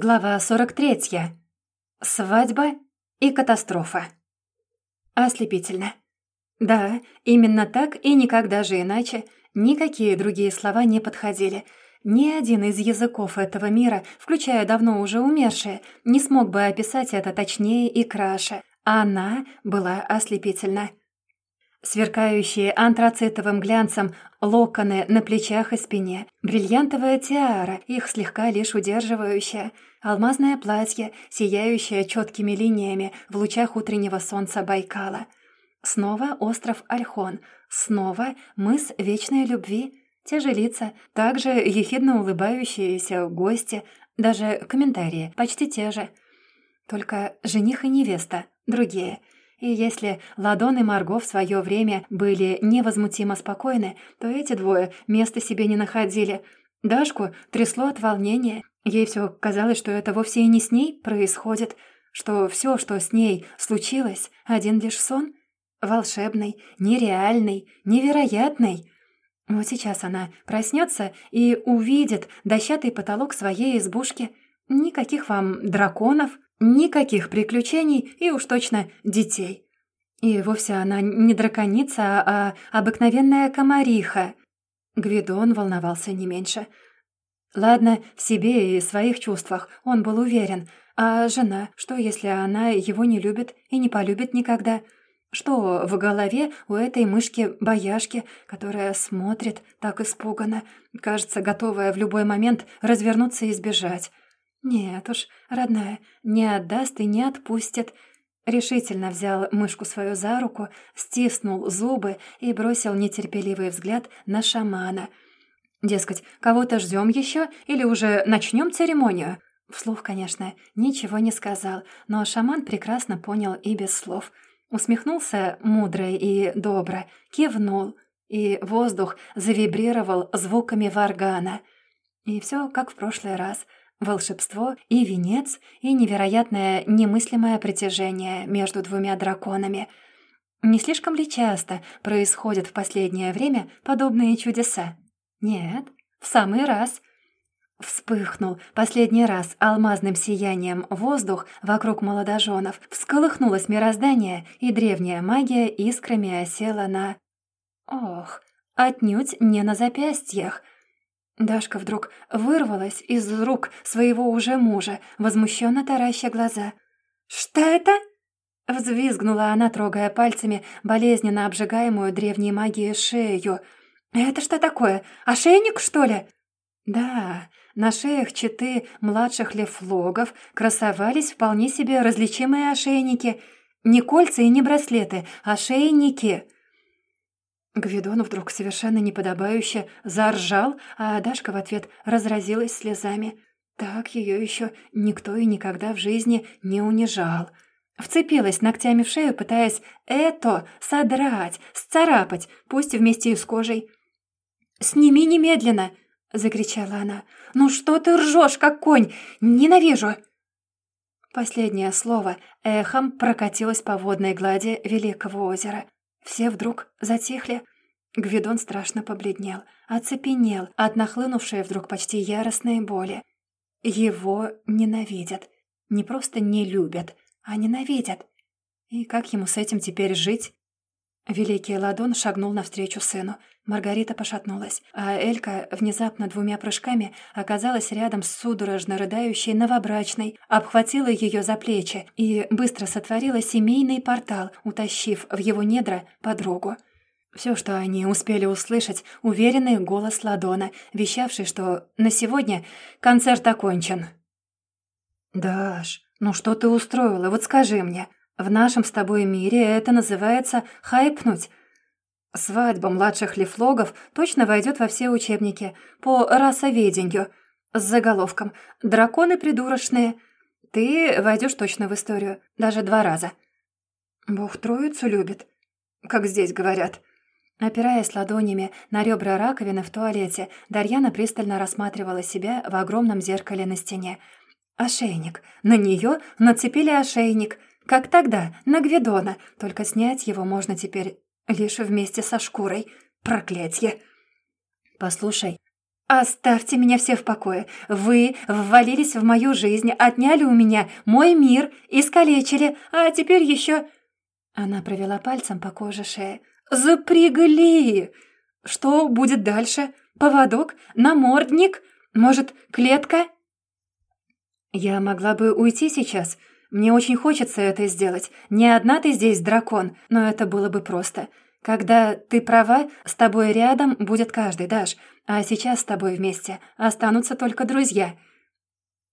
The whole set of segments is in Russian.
Глава 43. Свадьба и катастрофа. Ослепительно. Да, именно так и никогда же иначе. Никакие другие слова не подходили. Ни один из языков этого мира, включая давно уже умершие, не смог бы описать это точнее и краше. Она была ослепительна. Сверкающие антрацитовым глянцем локоны на плечах и спине, бриллиантовая тиара, их слегка лишь удерживающая, алмазное платье, сияющее четкими линиями в лучах утреннего солнца Байкала. Снова остров Альхон, снова мыс Вечной Любви, те же лица, также ехидно улыбающиеся гости, даже комментарии почти те же. Только жених и невеста другие — и если Ладон и Марго в свое время были невозмутимо спокойны, то эти двое места себе не находили. Дашку трясло от волнения. Ей все казалось, что это вовсе и не с ней происходит, что все, что с ней случилось, один лишь сон. Волшебный, нереальный, невероятный. Вот сейчас она проснется и увидит дощатый потолок своей избушки. Никаких вам драконов, Никаких приключений и уж точно детей. И вовсе она не драконица, а обыкновенная комариха. Гвидон волновался не меньше. Ладно, в себе и своих чувствах он был уверен. А жена, что если она его не любит и не полюбит никогда? Что в голове у этой мышки-бояшки, которая смотрит так испуганно, кажется, готовая в любой момент развернуться и сбежать? «Нет уж, родная, не отдаст и не отпустит». Решительно взял мышку свою за руку, стиснул зубы и бросил нетерпеливый взгляд на шамана. «Дескать, кого-то ждем еще или уже начнем церемонию?» Вслух, конечно, ничего не сказал, но шаман прекрасно понял и без слов. Усмехнулся мудро и добро, кивнул, и воздух завибрировал звуками варгана. И все как в прошлый раз — Волшебство и венец, и невероятное немыслимое притяжение между двумя драконами. Не слишком ли часто происходят в последнее время подобные чудеса? Нет, в самый раз. Вспыхнул последний раз алмазным сиянием воздух вокруг молодоженов, всколыхнулось мироздание, и древняя магия искрами осела на... Ох, отнюдь не на запястьях — Дашка вдруг вырвалась из рук своего уже мужа, возмущенно тараща глаза. «Что это?» Взвизгнула она, трогая пальцами болезненно обжигаемую древней магией шею. «Это что такое? Ошейник, что ли?» «Да, на шеях читы младших лефлогов красовались вполне себе различимые ошейники. Не кольца и не браслеты, ошейники!» Гвидон вдруг совершенно неподобающе заржал, а Дашка в ответ разразилась слезами. Так ее еще никто и никогда в жизни не унижал. Вцепилась ногтями в шею, пытаясь это содрать, сцарапать, пусть вместе и с кожей. «Сними немедленно!» — закричала она. «Ну что ты ржешь, как конь? Ненавижу!» Последнее слово эхом прокатилось по водной глади Великого озера — все вдруг затихли. Гвидон страшно побледнел, оцепенел от нахлынувшей вдруг почти яростной боли. Его ненавидят. Не просто не любят, а ненавидят. И как ему с этим теперь жить? Великий Ладон шагнул навстречу сыну. Маргарита пошатнулась, а Элька внезапно двумя прыжками оказалась рядом с судорожно рыдающей новобрачной, обхватила ее за плечи и быстро сотворила семейный портал, утащив в его недра подругу. Все, что они успели услышать, уверенный голос Ладона, вещавший, что на сегодня концерт окончен. «Даш, ну что ты устроила, вот скажи мне», в нашем с тобой мире это называется хайпнуть. Свадьба младших лифлогов точно войдет во все учебники по расоведению с заголовком «Драконы придурочные». Ты войдешь точно в историю, даже два раза. Бог троицу любит, как здесь говорят. Опираясь ладонями на ребра раковины в туалете, Дарьяна пристально рассматривала себя в огромном зеркале на стене. Ошейник. На нее нацепили ошейник. Как тогда, на Гвидона, только снять его можно теперь лишь вместе со шкурой. Проклятье! Послушай, «Оставьте меня все в покое. Вы ввалились в мою жизнь, отняли у меня мой мир, искалечили, а теперь еще...» Она провела пальцем по коже шеи. «Запрягли! Что будет дальше? Поводок? Намордник? Может, клетка?» «Я могла бы уйти сейчас. Мне очень хочется это сделать. Не одна ты здесь дракон, но это было бы просто. Когда ты права, с тобой рядом будет каждый, Даш, а сейчас с тобой вместе останутся только друзья.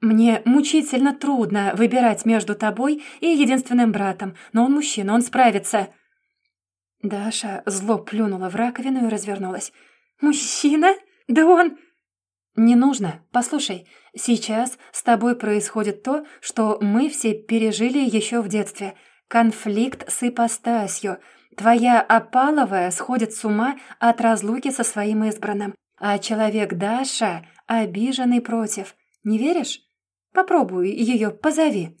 Мне мучительно трудно выбирать между тобой и единственным братом, но он мужчина, он справится». Даша зло плюнула в раковину и развернулась. «Мужчина? Да он...» «Не нужно. Послушай, сейчас с тобой происходит то, что мы все пережили еще в детстве. Конфликт с ипостасью. Твоя опаловая сходит с ума от разлуки со своим избранным, а человек Даша обиженный против. Не веришь? Попробуй ее позови».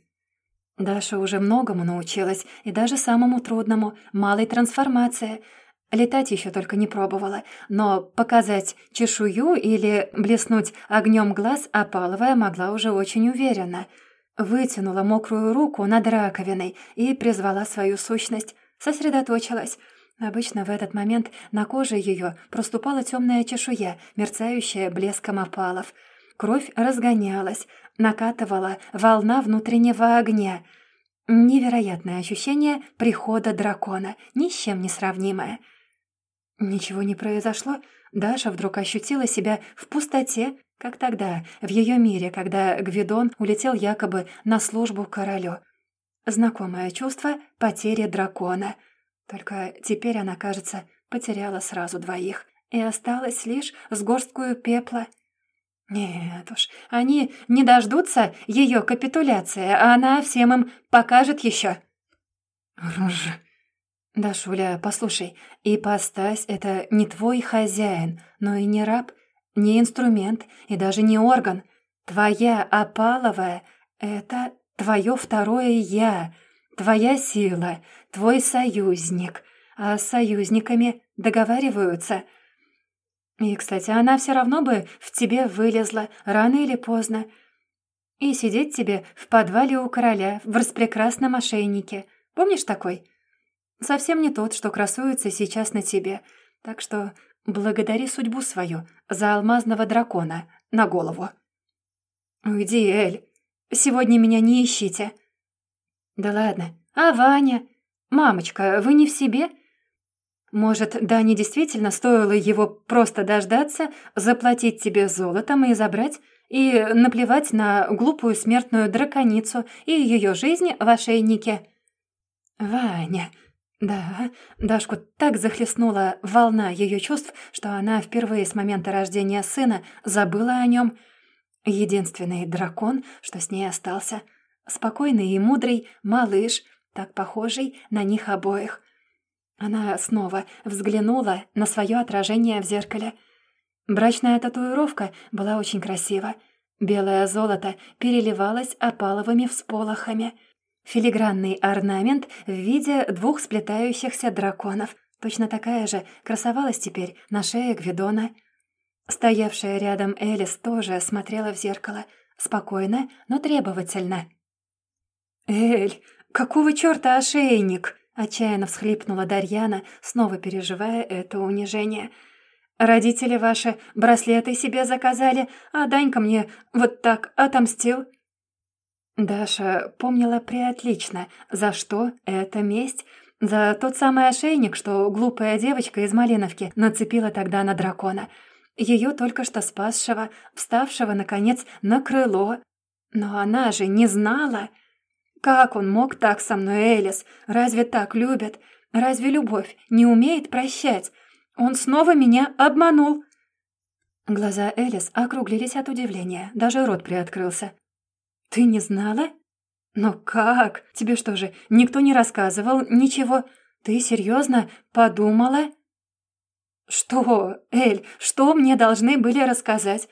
Даша уже многому научилась, и даже самому трудному — малой трансформации — Летать еще только не пробовала, но показать чешую или блеснуть огнем глаз опаловая могла уже очень уверенно. Вытянула мокрую руку над раковиной и призвала свою сущность. Сосредоточилась. Обычно в этот момент на коже ее проступала темная чешуя, мерцающая блеском опалов. Кровь разгонялась, накатывала волна внутреннего огня. Невероятное ощущение прихода дракона, ни с чем не сравнимое. Ничего не произошло. Даша вдруг ощутила себя в пустоте, как тогда, в ее мире, когда Гвидон улетел якобы на службу королю. Знакомое чувство потери дракона. Только теперь она, кажется, потеряла сразу двоих и осталась лишь с горсткою пепла. Нет уж, они не дождутся ее капитуляции, а она всем им покажет еще. Ржь. «Да, Шуля, послушай, ипостась — это не твой хозяин, но и не раб, не инструмент и даже не орган. Твоя опаловая — это твое второе «я», твоя сила, твой союзник, а с союзниками договариваются. И, кстати, она все равно бы в тебе вылезла, рано или поздно. И сидеть тебе в подвале у короля в распрекрасном ошейнике. Помнишь такой?» Совсем не тот, что красуется сейчас на тебе. Так что благодари судьбу свою за алмазного дракона на голову. Уйди, Эль. Сегодня меня не ищите. Да ладно. А Ваня? Мамочка, вы не в себе? Может, Дане действительно стоило его просто дождаться, заплатить тебе золотом и забрать, и наплевать на глупую смертную драконицу и ее жизнь в ошейнике? Ваня, да, Дашку так захлестнула волна ее чувств, что она впервые с момента рождения сына забыла о нем. Единственный дракон, что с ней остался. Спокойный и мудрый малыш, так похожий на них обоих. Она снова взглянула на свое отражение в зеркале. Брачная татуировка была очень красива. Белое золото переливалось опаловыми всполохами — Филигранный орнамент в виде двух сплетающихся драконов. Точно такая же красовалась теперь на шее Гвидона. Стоявшая рядом Элис тоже смотрела в зеркало. Спокойно, но требовательно. «Эль, какого чёрта ошейник?» — отчаянно всхлипнула Дарьяна, снова переживая это унижение. «Родители ваши браслеты себе заказали, а Данька мне вот так отомстил». Даша помнила преотлично, за что эта месть, за тот самый ошейник, что глупая девочка из Малиновки нацепила тогда на дракона. Ее только что спасшего, вставшего, наконец, на крыло. Но она же не знала. Как он мог так со мной, Элис? Разве так любят? Разве любовь не умеет прощать? Он снова меня обманул. Глаза Элис округлились от удивления, даже рот приоткрылся. «Ты не знала?» «Но как? Тебе что же, никто не рассказывал ничего? Ты серьезно подумала?» «Что, Эль, что мне должны были рассказать?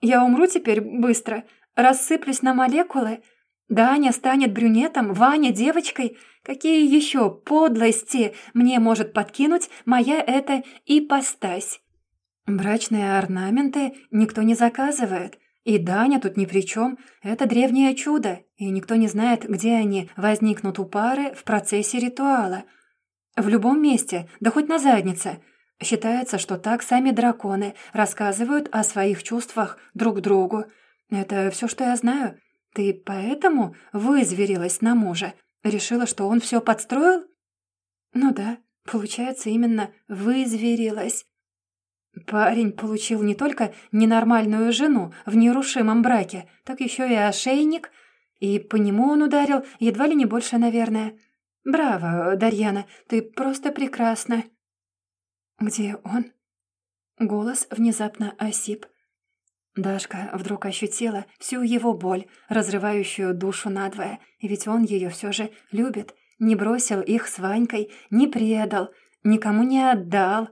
Я умру теперь быстро, рассыплюсь на молекулы? Даня станет брюнетом, Ваня девочкой? Какие еще подлости мне может подкинуть моя эта ипостась?» Брачные орнаменты никто не заказывает. И Даня тут ни при чем. Это древнее чудо, и никто не знает, где они возникнут у пары в процессе ритуала. В любом месте, да хоть на заднице. Считается, что так сами драконы рассказывают о своих чувствах друг другу. Это все, что я знаю. Ты поэтому вызверилась на мужа? Решила, что он все подстроил? Ну да, получается, именно вызверилась. Парень получил не только ненормальную жену в нерушимом браке, так еще и ошейник, и по нему он ударил едва ли не больше, наверное. Браво, Дарьяна, ты просто прекрасна. Где он? Голос внезапно осип. Дашка вдруг ощутила всю его боль, разрывающую душу надвое, ведь он ее все же любит, не бросил их с Ванькой, не предал, никому не отдал,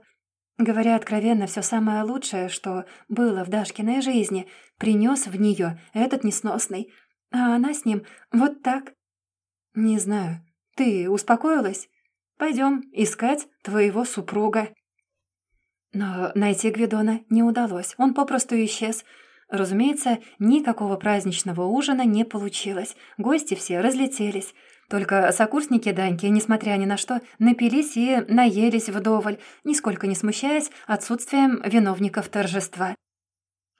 Говоря откровенно, все самое лучшее, что было в Дашкиной жизни, принес в нее этот несносный. А она с ним вот так. Не знаю. Ты успокоилась? Пойдем искать твоего супруга. Но найти Гвидона не удалось. Он попросту исчез. Разумеется, никакого праздничного ужина не получилось. Гости все разлетелись. Только сокурсники Даньки, несмотря ни на что, напились и наелись вдоволь, нисколько не смущаясь отсутствием виновников торжества.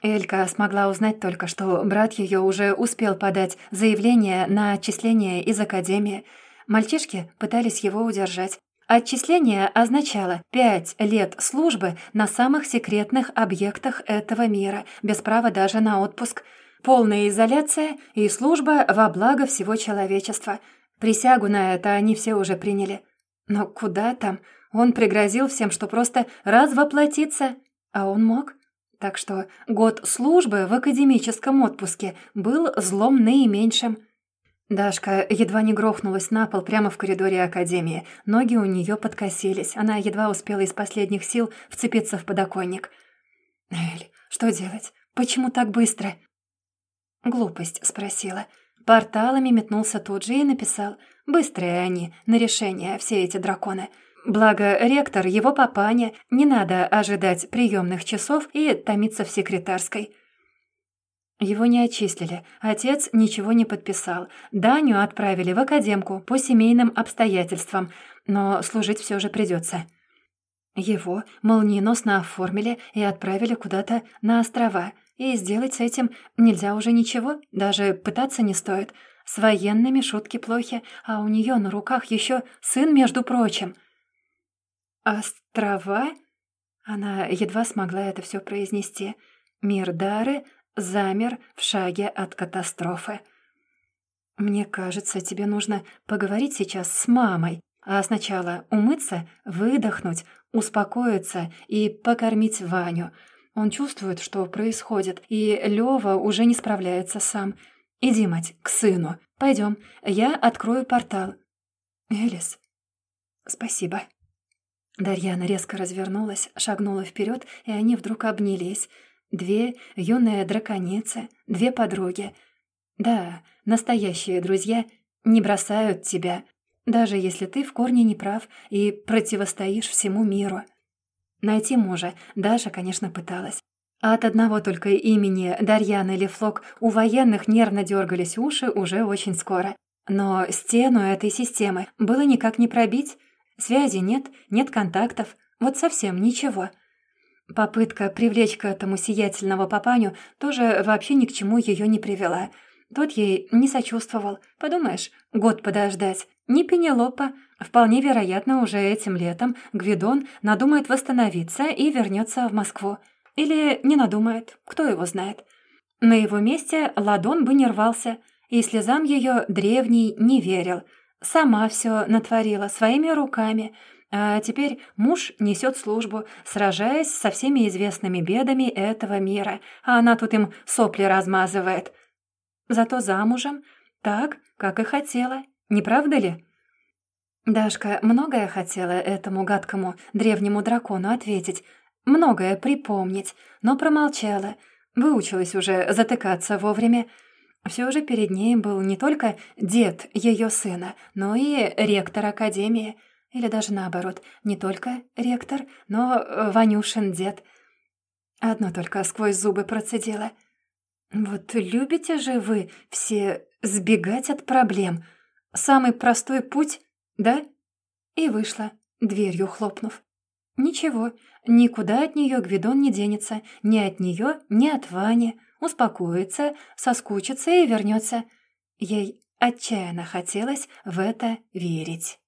Элька смогла узнать только, что брат ее уже успел подать заявление на отчисление из академии. Мальчишки пытались его удержать. Отчисление означало пять лет службы на самых секретных объектах этого мира, без права даже на отпуск. Полная изоляция и служба во благо всего человечества – Присягу на это они все уже приняли. Но куда там? Он пригрозил всем, что просто развоплотится. А он мог. Так что год службы в академическом отпуске был злом наименьшим. Дашка едва не грохнулась на пол прямо в коридоре академии. Ноги у нее подкосились. Она едва успела из последних сил вцепиться в подоконник. «Эль, что делать? Почему так быстро?» «Глупость», — спросила. Порталами метнулся тут же и написал «Быстрые они, на решение, все эти драконы». Благо, ректор, его папаня, не надо ожидать приемных часов и томиться в секретарской. Его не отчислили, отец ничего не подписал. Даню отправили в академку по семейным обстоятельствам, но служить все же придется. Его молниеносно оформили и отправили куда-то на острова — и сделать с этим нельзя уже ничего, даже пытаться не стоит. С военными шутки плохи, а у нее на руках еще сын, между прочим. «Острова?» Она едва смогла это все произнести. Мир Дары замер в шаге от катастрофы. «Мне кажется, тебе нужно поговорить сейчас с мамой, а сначала умыться, выдохнуть, успокоиться и покормить Ваню». Он чувствует, что происходит, и Лёва уже не справляется сам. «Иди, мать, к сыну. Пойдем, я открою портал». «Элис». «Спасибо». Дарьяна резко развернулась, шагнула вперед, и они вдруг обнялись. Две юные драконицы, две подруги. Да, настоящие друзья не бросают тебя, даже если ты в корне не прав и противостоишь всему миру. Найти мужа Даша, конечно, пыталась. А от одного только имени Дарьяна или Флок у военных нервно дергались уши уже очень скоро. Но стену этой системы было никак не пробить. Связи нет, нет контактов, вот совсем ничего. Попытка привлечь к этому сиятельного папаню тоже вообще ни к чему ее не привела. Тот ей не сочувствовал. Подумаешь, год подождать. Не Пенелопа, Вполне вероятно, уже этим летом Гвидон надумает восстановиться и вернется в Москву. Или не надумает, кто его знает. На его месте Ладон бы не рвался, и слезам ее древний не верил. Сама все натворила своими руками, а теперь муж несет службу, сражаясь со всеми известными бедами этого мира, а она тут им сопли размазывает. Зато замужем так, как и хотела, не правда ли? Дашка многое хотела этому гадкому древнему дракону ответить, многое припомнить, но промолчала, выучилась уже затыкаться вовремя. Все же перед ней был не только дед ее сына, но и ректор академии, или даже наоборот, не только ректор, но Ванюшин дед. Одно только сквозь зубы процедила. «Вот любите же вы все сбегать от проблем. Самый простой путь, да?» И вышла, дверью хлопнув. Ничего, никуда от нее Гвидон не денется, ни от нее, ни от Вани. Успокоится, соскучится и вернется. Ей отчаянно хотелось в это верить.